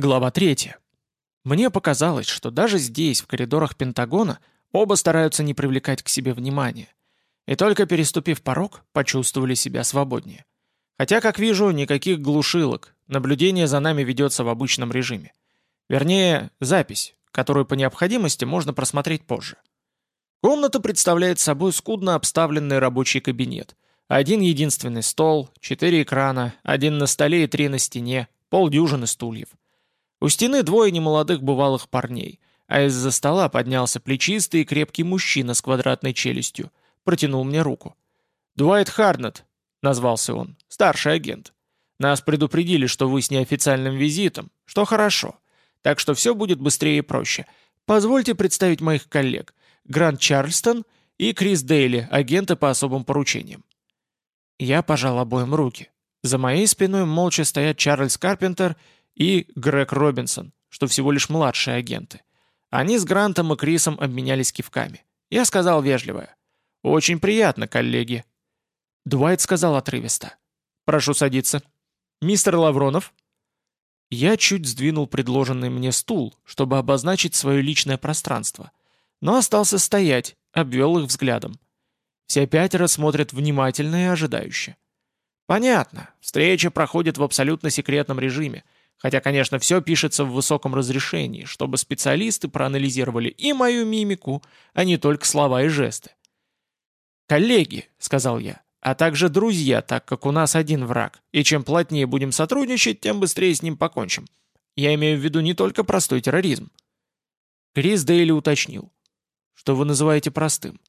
Глава 3. Мне показалось, что даже здесь, в коридорах Пентагона, оба стараются не привлекать к себе внимания. И только переступив порог, почувствовали себя свободнее. Хотя, как вижу, никаких глушилок, наблюдение за нами ведется в обычном режиме. Вернее, запись, которую по необходимости можно просмотреть позже. Комната представляет собой скудно обставленный рабочий кабинет. Один единственный стол, четыре экрана, один на столе и три на стене, полдюжины стульев. У стены двое немолодых бывалых парней, а из-за стола поднялся плечистый и крепкий мужчина с квадратной челюстью. Протянул мне руку. «Дуайт Харднет», — назвался он, — «старший агент. Нас предупредили, что вы с неофициальным визитом, что хорошо. Так что все будет быстрее и проще. Позвольте представить моих коллег. Грант Чарльстон и Крис Дейли, агенты по особым поручениям». Я пожал обоим руки. За моей спиной молча стоят Чарльз Карпентер и Грег Робинсон, что всего лишь младшие агенты. Они с Грантом и Крисом обменялись кивками. Я сказал вежливо. «Очень приятно, коллеги». Дуайт сказал отрывисто. «Прошу садиться». «Мистер Лавронов?» Я чуть сдвинул предложенный мне стул, чтобы обозначить свое личное пространство, но остался стоять, обвел их взглядом. Все пятеро смотрят внимательно и ожидающе. Понятно, встреча проходит в абсолютно секретном режиме — Хотя, конечно, все пишется в высоком разрешении, чтобы специалисты проанализировали и мою мимику, а не только слова и жесты. «Коллеги», — сказал я, — «а также друзья, так как у нас один враг, и чем плотнее будем сотрудничать, тем быстрее с ним покончим. Я имею в виду не только простой терроризм». Крис Дейли уточнил. «Что вы называете простым?»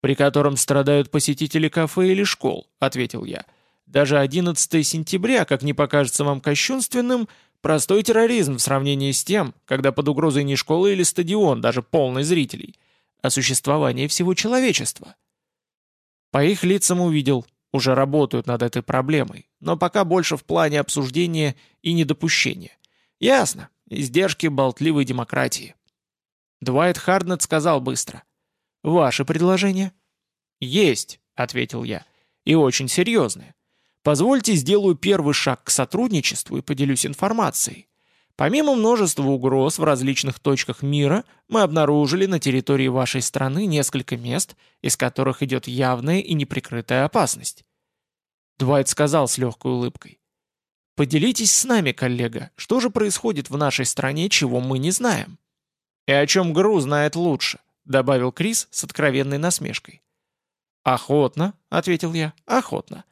«При котором страдают посетители кафе или школ», — ответил я. Даже 11 сентября, как не покажется вам кощунственным, простой терроризм в сравнении с тем, когда под угрозой не школа или стадион, даже полный зрителей, а существование всего человечества. По их лицам увидел, уже работают над этой проблемой, но пока больше в плане обсуждения и недопущения. Ясно, издержки болтливой демократии. Дуайт Харднет сказал быстро. «Ваше предложение?» «Есть», — ответил я, — «и очень серьезное. Позвольте сделаю первый шаг к сотрудничеству и поделюсь информацией. Помимо множества угроз в различных точках мира, мы обнаружили на территории вашей страны несколько мест, из которых идет явная и неприкрытая опасность. Двайт сказал с легкой улыбкой. «Поделитесь с нами, коллега, что же происходит в нашей стране, чего мы не знаем?» «И о чем ГРУ знает лучше», — добавил Крис с откровенной насмешкой. «Охотно», — ответил я, — «охотно.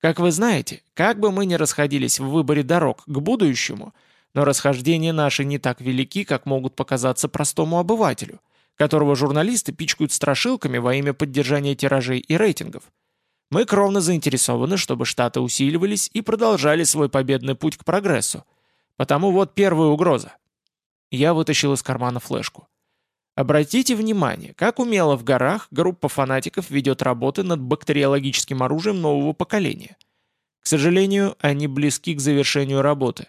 Как вы знаете, как бы мы ни расходились в выборе дорог к будущему, но расхождения наши не так велики, как могут показаться простому обывателю, которого журналисты пичкают страшилками во имя поддержания тиражей и рейтингов. Мы кровно заинтересованы, чтобы Штаты усиливались и продолжали свой победный путь к прогрессу. Потому вот первая угроза. Я вытащил из кармана флешку. Обратите внимание, как умело в горах группа фанатиков ведет работы над бактериологическим оружием нового поколения. К сожалению, они близки к завершению работы.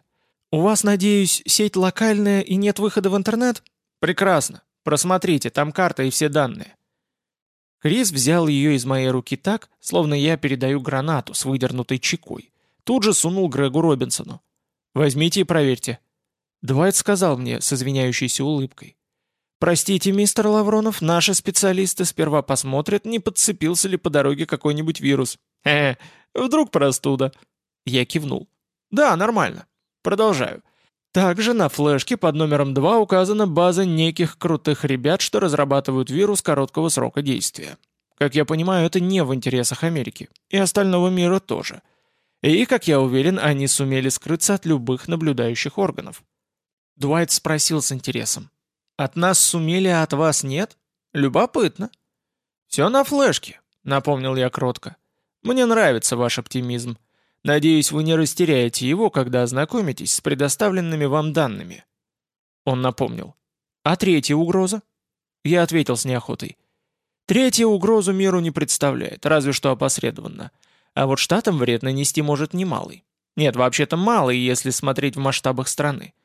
У вас, надеюсь, сеть локальная и нет выхода в интернет? Прекрасно. Просмотрите, там карта и все данные. Крис взял ее из моей руки так, словно я передаю гранату с выдернутой чекой. Тут же сунул Грегу Робинсону. «Возьмите и проверьте». Двайт сказал мне с извиняющейся улыбкой. «Простите, мистер Лавронов, наши специалисты сперва посмотрят, не подцепился ли по дороге какой-нибудь вирус. Э, вдруг простуда». Я кивнул. «Да, нормально. Продолжаю. Также на флешке под номером 2 указана база неких крутых ребят, что разрабатывают вирус короткого срока действия. Как я понимаю, это не в интересах Америки. И остального мира тоже. И, как я уверен, они сумели скрыться от любых наблюдающих органов». Дуайт спросил с интересом. От нас сумели, а от вас нет? Любопытно. Все на флешке, напомнил я кротко. Мне нравится ваш оптимизм. Надеюсь, вы не растеряете его, когда ознакомитесь с предоставленными вам данными. Он напомнил. А третья угроза? Я ответил с неохотой. Третья угрозу миру не представляет, разве что опосредованно. А вот штатам вред нанести может немалый. Нет, вообще-то малый, если смотреть в масштабах страны.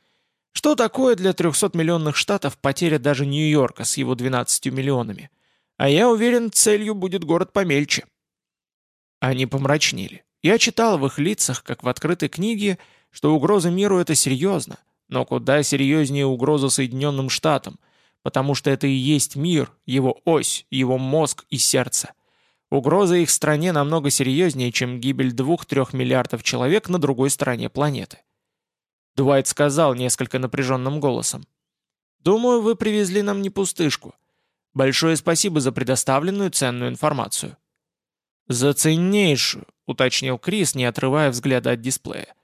Что такое для 300-миллионных штатов потеря даже Нью-Йорка с его 12 миллионами? А я уверен, целью будет город помельче. Они помрачнели. Я читал в их лицах, как в открытой книге, что угроза миру — это серьезно, но куда серьезнее угроза Соединенным Штатам, потому что это и есть мир, его ось, его мозг и сердце. Угроза их стране намного серьезнее, чем гибель двух-трех миллиардов человек на другой стороне планеты. Дуайт сказал несколько напряженным голосом. «Думаю, вы привезли нам не пустышку. Большое спасибо за предоставленную ценную информацию». «За ценнейшую», — уточнил Крис, не отрывая взгляда от дисплея.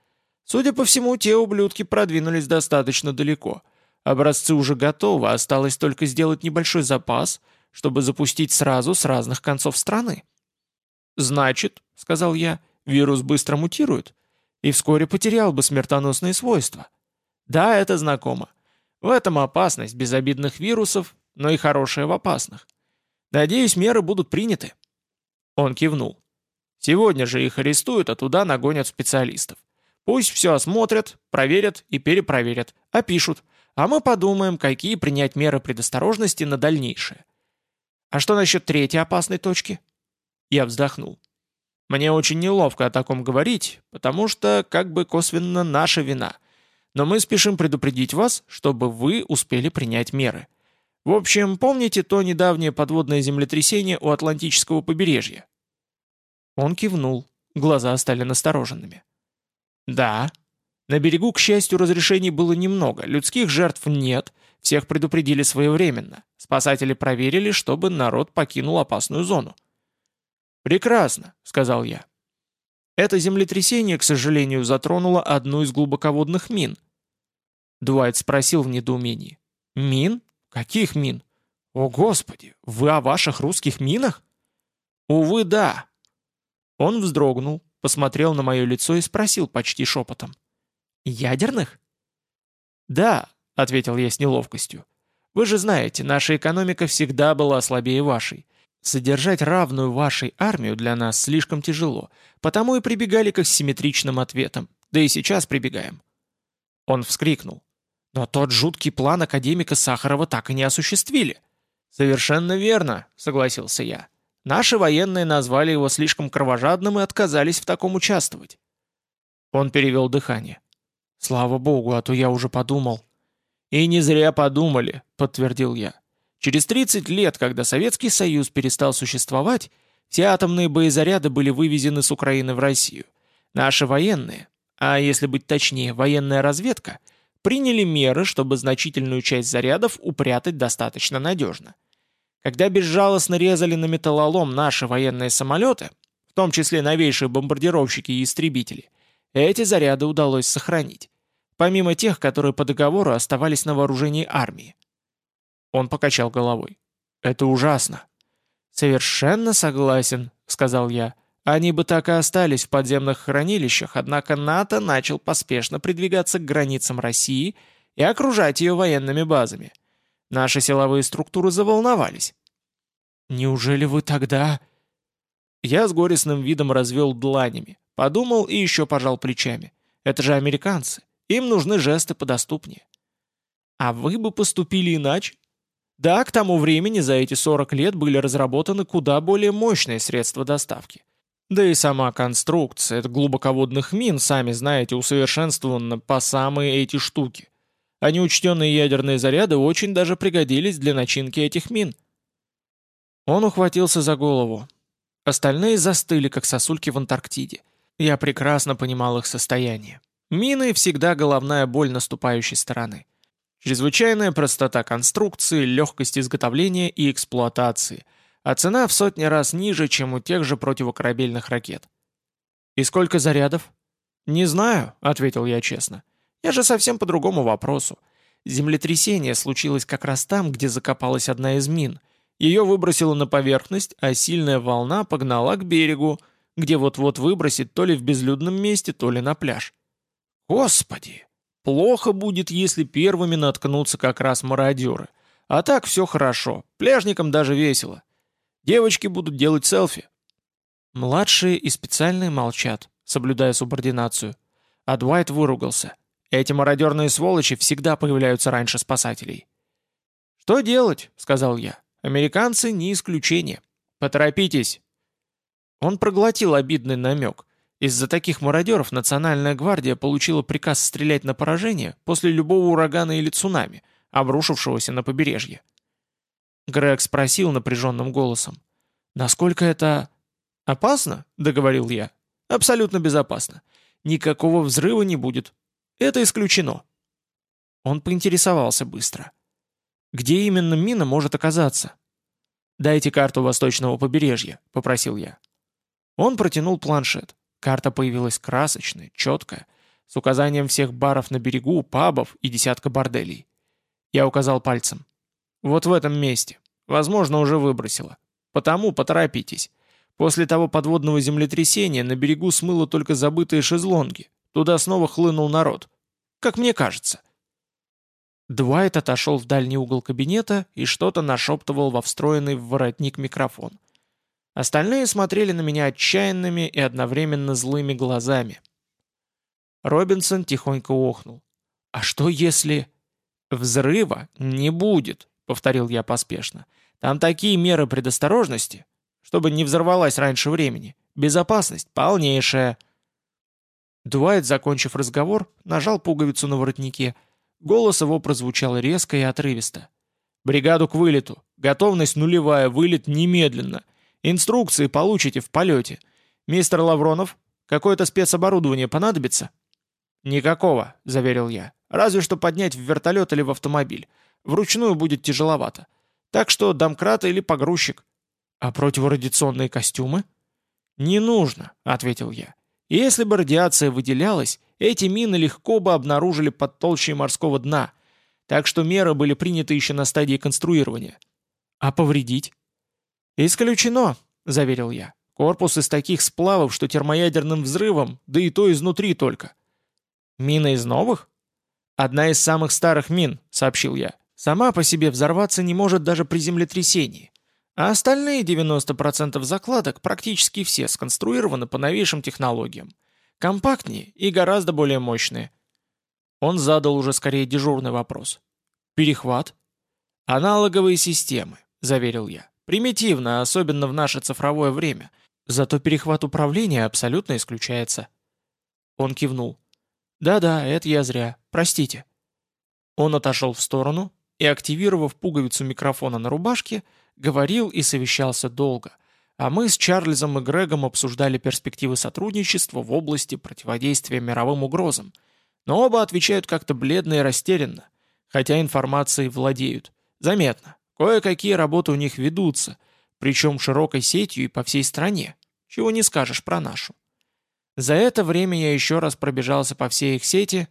Судя по всему, те ублюдки продвинулись достаточно далеко. Образцы уже готовы, осталось только сделать небольшой запас, чтобы запустить сразу с разных концов страны. «Значит», — сказал я, — «вирус быстро мутирует и вскоре потерял бы смертоносные свойства». «Да, это знакомо. В этом опасность безобидных вирусов, но и хорошая в опасных. Надеюсь, меры будут приняты». Он кивнул. «Сегодня же их арестуют, а туда нагонят специалистов. Пусть все осмотрят, проверят и перепроверят, опишут, а мы подумаем, какие принять меры предосторожности на дальнейшее. А что насчет третьей опасной точки? Я вздохнул. Мне очень неловко о таком говорить, потому что как бы косвенно наша вина. Но мы спешим предупредить вас, чтобы вы успели принять меры. В общем, помните то недавнее подводное землетрясение у Атлантического побережья? Он кивнул, глаза стали настороженными. Да. На берегу, к счастью, разрешений было немного, людских жертв нет, всех предупредили своевременно. Спасатели проверили, чтобы народ покинул опасную зону. «Прекрасно», — сказал я. Это землетрясение, к сожалению, затронуло одну из глубоководных мин. Дуайт спросил в недоумении. «Мин? Каких мин? О, Господи, вы о ваших русских минах?» «Увы, да». Он вздрогнул, посмотрел на мое лицо и спросил почти шепотом. «Ядерных?» «Да», — ответил я с неловкостью. «Вы же знаете, наша экономика всегда была слабее вашей. Содержать равную вашей армию для нас слишком тяжело, потому и прибегали к асимметричным ответам, да и сейчас прибегаем». Он вскрикнул. «Но тот жуткий план академика Сахарова так и не осуществили». «Совершенно верно», — согласился я. Наши военные назвали его слишком кровожадным и отказались в таком участвовать. Он перевел дыхание. «Слава богу, а то я уже подумал». «И не зря подумали», — подтвердил я. «Через 30 лет, когда Советский Союз перестал существовать, все атомные боезаряды были вывезены с Украины в Россию. Наши военные, а если быть точнее, военная разведка, приняли меры, чтобы значительную часть зарядов упрятать достаточно надежно. Когда безжалостно резали на металлолом наши военные самолеты, в том числе новейшие бомбардировщики и истребители, эти заряды удалось сохранить, помимо тех, которые по договору оставались на вооружении армии. Он покачал головой. «Это ужасно». «Совершенно согласен», — сказал я. «Они бы так и остались в подземных хранилищах, однако НАТО начал поспешно придвигаться к границам России и окружать ее военными базами. Наши силовые структуры заволновались. «Неужели вы тогда...» Я с горестным видом развел дланями, подумал и еще пожал плечами. «Это же американцы, им нужны жесты подоступнее». «А вы бы поступили иначе?» Да, к тому времени за эти 40 лет были разработаны куда более мощные средства доставки. Да и сама конструкция глубоководных мин, сами знаете, усовершенствована по самые эти штуки а неучтенные ядерные заряды очень даже пригодились для начинки этих мин. Он ухватился за голову. Остальные застыли, как сосульки в Антарктиде. Я прекрасно понимал их состояние. Мины всегда головная боль наступающей стороны. Чрезвычайная простота конструкции, легкость изготовления и эксплуатации, а цена в сотни раз ниже, чем у тех же противокорабельных ракет. «И сколько зарядов?» «Не знаю», — ответил я честно. Я же совсем по другому вопросу. Землетрясение случилось как раз там, где закопалась одна из мин. Ее выбросило на поверхность, а сильная волна погнала к берегу, где вот-вот выбросит то ли в безлюдном месте, то ли на пляж. Господи! Плохо будет, если первыми наткнутся как раз мародеры. А так все хорошо, пляжникам даже весело. Девочки будут делать селфи. Младшие и специальные молчат, соблюдая субординацию. А Дуайт выругался. Эти мародерные сволочи всегда появляются раньше спасателей. «Что делать?» — сказал я. «Американцы не исключение. Поторопитесь». Он проглотил обидный намек. Из-за таких мародеров Национальная гвардия получила приказ стрелять на поражение после любого урагана или цунами, обрушившегося на побережье. Грег спросил напряженным голосом. «Насколько это...» «Опасно?» — договорил я. «Абсолютно безопасно. Никакого взрыва не будет. Это исключено». Он поинтересовался быстро. «Где именно мина может оказаться?» «Дайте карту восточного побережья», — попросил я. Он протянул планшет. Карта появилась красочная, четкая, с указанием всех баров на берегу, пабов и десятка борделей. Я указал пальцем. «Вот в этом месте. Возможно, уже выбросило. Потому поторопитесь. После того подводного землетрясения на берегу смыло только забытые шезлонги. Туда снова хлынул народ. Как мне кажется». Дуайт отошел в дальний угол кабинета и что-то нашептывал во встроенный в воротник микрофон. Остальные смотрели на меня отчаянными и одновременно злыми глазами. Робинсон тихонько охнул. «А что если...» «Взрыва не будет», — повторил я поспешно. «Там такие меры предосторожности, чтобы не взорвалась раньше времени. Безопасность полнейшая». Дуайт, закончив разговор, нажал пуговицу на воротнике. Голос его прозвучал резко и отрывисто. «Бригаду к вылету. Готовность нулевая, вылет немедленно. Инструкции получите в полете. Мистер Лавронов, какое-то спецоборудование понадобится?» «Никакого», — заверил я. «Разве что поднять в вертолет или в автомобиль. Вручную будет тяжеловато. Так что домкрат или погрузчик». «А противорадиационные костюмы?» «Не нужно», — ответил я. «Если бы радиация выделялась, эти мины легко бы обнаружили под толщей морского дна, так что меры были приняты еще на стадии конструирования». «А повредить?» «Исключено», — заверил я. «Корпус из таких сплавов, что термоядерным взрывом, да и то изнутри только». «Мина из новых?» «Одна из самых старых мин», — сообщил я. «Сама по себе взорваться не может даже при землетрясении. А остальные 90% закладок, практически все, сконструированы по новейшим технологиям. Компактнее и гораздо более мощные». Он задал уже скорее дежурный вопрос. «Перехват?» «Аналоговые системы», — заверил я. Примитивно, особенно в наше цифровое время. Зато перехват управления абсолютно исключается. Он кивнул. «Да-да, это я зря. Простите». Он отошел в сторону и, активировав пуговицу микрофона на рубашке, говорил и совещался долго, а мы с Чарльзом и Грегом обсуждали перспективы сотрудничества в области противодействия мировым угрозам, но оба отвечают как-то бледно и растерянно, хотя информацией владеют. Заметно. Кое-какие работы у них ведутся, причем широкой сетью и по всей стране, чего не скажешь про нашу. За это время я еще раз пробежался по всей их сети,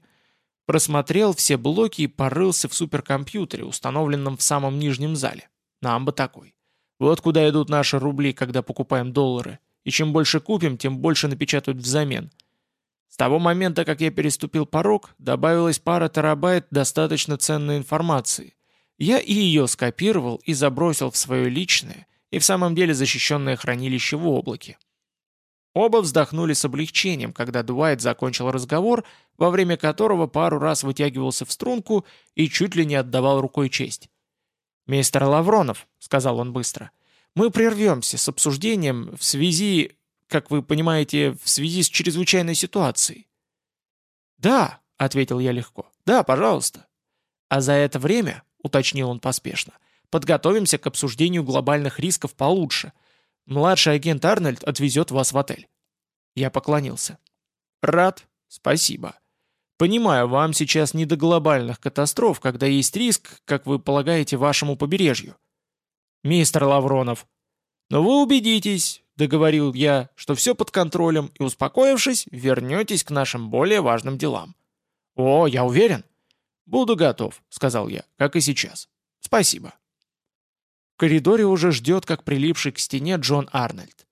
просмотрел все блоки и порылся в суперкомпьютере, установленном в самом нижнем зале. Нам бы такой. Вот куда идут наши рубли, когда покупаем доллары. И чем больше купим, тем больше напечатают взамен. С того момента, как я переступил порог, добавилась пара терабайт достаточно ценной информации, я и ее скопировал и забросил в свое личное и в самом деле защищенное хранилище в облаке. Оба вздохнули с облегчением, когда Дуайт закончил разговор, во время которого пару раз вытягивался в струнку и чуть ли не отдавал рукой честь. «Мистер Лавронов», — сказал он быстро, — «мы прервемся с обсуждением в связи, как вы понимаете, в связи с чрезвычайной ситуацией». «Да», — ответил я легко, — «да, пожалуйста». А за это время — уточнил он поспешно. «Подготовимся к обсуждению глобальных рисков получше. Младший агент Арнольд отвезет вас в отель». Я поклонился. «Рад. Спасибо. Понимаю, вам сейчас не до глобальных катастроф, когда есть риск, как вы полагаете, вашему побережью». «Мистер Лавронов». «Но вы убедитесь, — договорил я, — что все под контролем, и, успокоившись, вернетесь к нашим более важным делам». «О, я уверен». «Буду готов», — сказал я, — «как и сейчас. Спасибо». В коридоре уже ждет, как прилипший к стене Джон Арнольд.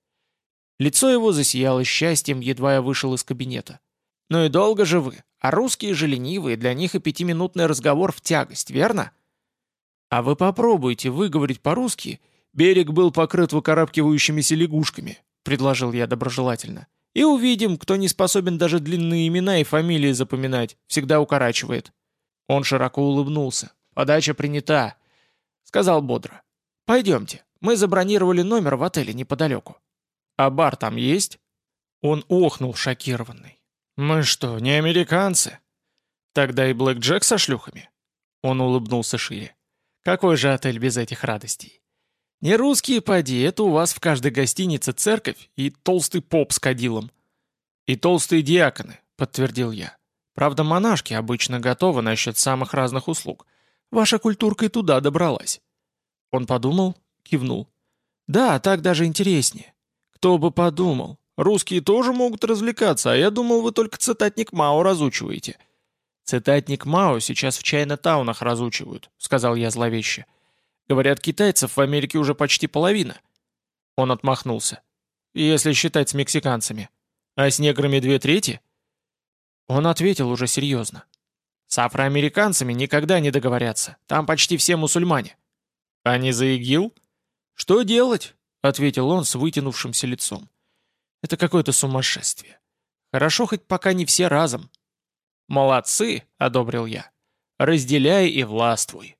Лицо его засияло счастьем, едва я вышел из кабинета. «Ну и долго же вы, а русские же ленивые, для них и пятиминутный разговор в тягость, верно?» «А вы попробуйте выговорить по-русски. Берег был покрыт выкарабкивающимися лягушками», — предложил я доброжелательно. «И увидим, кто не способен даже длинные имена и фамилии запоминать, всегда укорачивает». Он широко улыбнулся. «Подача принята», — сказал бодро. «Пойдемте, мы забронировали номер в отеле неподалеку». «А бар там есть?» Он охнул шокированный. «Мы что, не американцы?» «Тогда и Блэк Джек со шлюхами?» Он улыбнулся шире. «Какой же отель без этих радостей?» «Не русские, поди, это у вас в каждой гостинице церковь и толстый поп с кадилом». «И толстые диаконы», — подтвердил я. «Правда, монашки обычно готовы насчет самых разных услуг. Ваша культурка и туда добралась». Он подумал, кивнул. «Да, так даже интереснее. Кто бы подумал. Русские тоже могут развлекаться, а я думал, вы только цитатник Мао разучиваете». «Цитатник Мао сейчас в Чайна-таунах разучивают», — сказал я зловеще. «Говорят, китайцев в Америке уже почти половина». Он отмахнулся. «Если считать с мексиканцами. А с неграми две трети?» Он ответил уже серьезно. «С афроамериканцами никогда не договорятся. Там почти все мусульмане». «А не за ИГИЛ?» «Что делать?» — ответил он с вытянувшимся лицом. «Это какое-то сумасшествие. Хорошо, хоть пока не все разом. «Молодцы!» — одобрил я. «Разделяй и властвуй!»